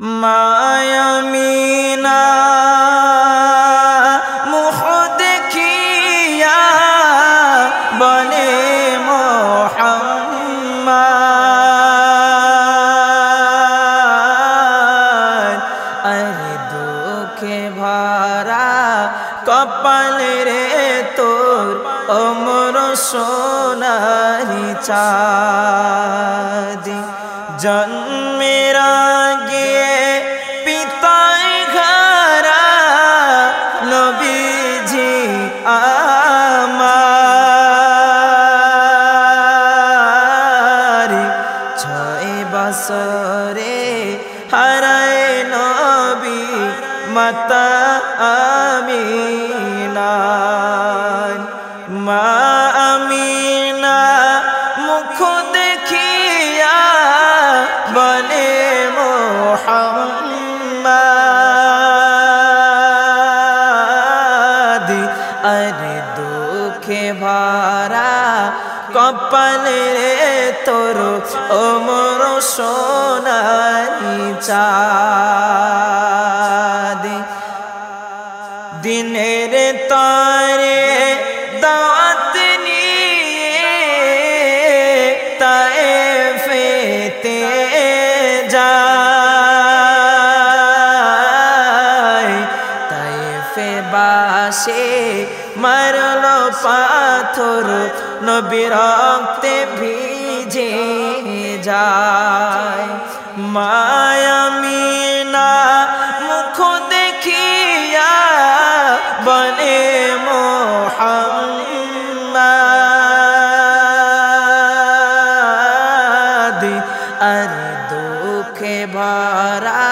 মায়ামিনা মুখ দেখিয়া বলে সোনারি চাঁদি। জন্মের নবীজি আমার। ছয় বছরে হারায় নবী মাতা আমিনা মা আমিনা কপালে তোর ওমর সোনারি চাঁদি। দিনের তারে দাঁত মারল পাথর, নবীর রক্তে ভিজে যায়। মায়ামিনা মুখ দেখিয়া বলে, মোহাম্মদ, আর দুঃখে ভরা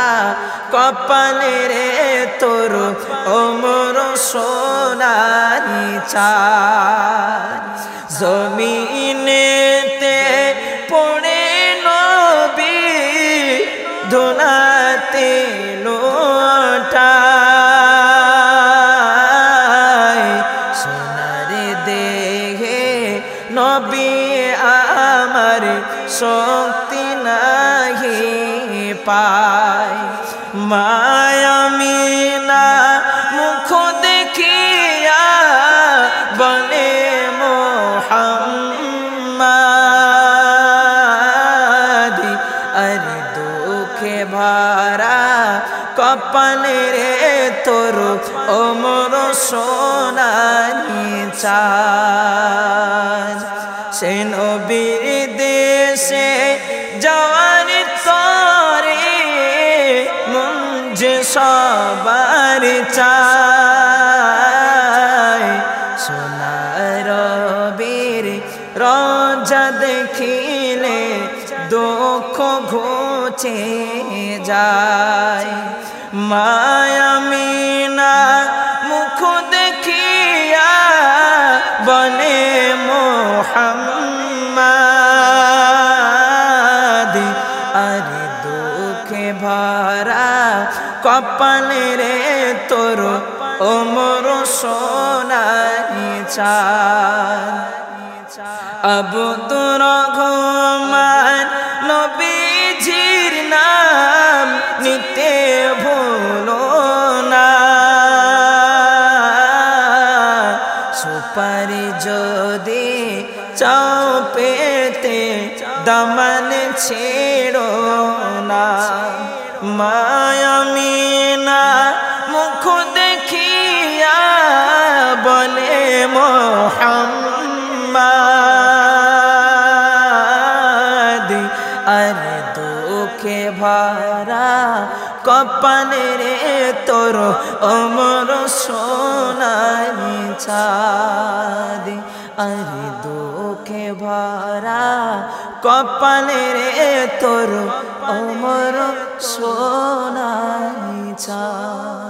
কপালে রে তোর ওমর সোনারি চাঁদ জমিনেতে পড়ে নবী ধুলাতে লোটায়। সোনারে দেহে নবী আমার শক্তি নাহি পায়। মায়ামিনা কপালে রে তোর ওমর সোনারি চাঁদ সে নবীর দেশে যাওয়ার তরে মুঞ্জ সবার চায়। সোনার বীর রজা দেখিলে দুঃখ ঘুচে যায়। মায়ামিনা মুখ দেখিয়া বলে মোহাম্মদ, আরে দুঃখে ভরা কপালে রে তোর ওমর সোনারি চাঁদ। আবু তোর ঘুমান যদি চাও পেতে দমন ছেড়ো না মায়ামিনা দুঃখে ভারা কপালে রে তোর অমর সোনাই চাদি। আরে দুঃখে ভারা কপালে রে তোর অমর সোনাই চাঁদ।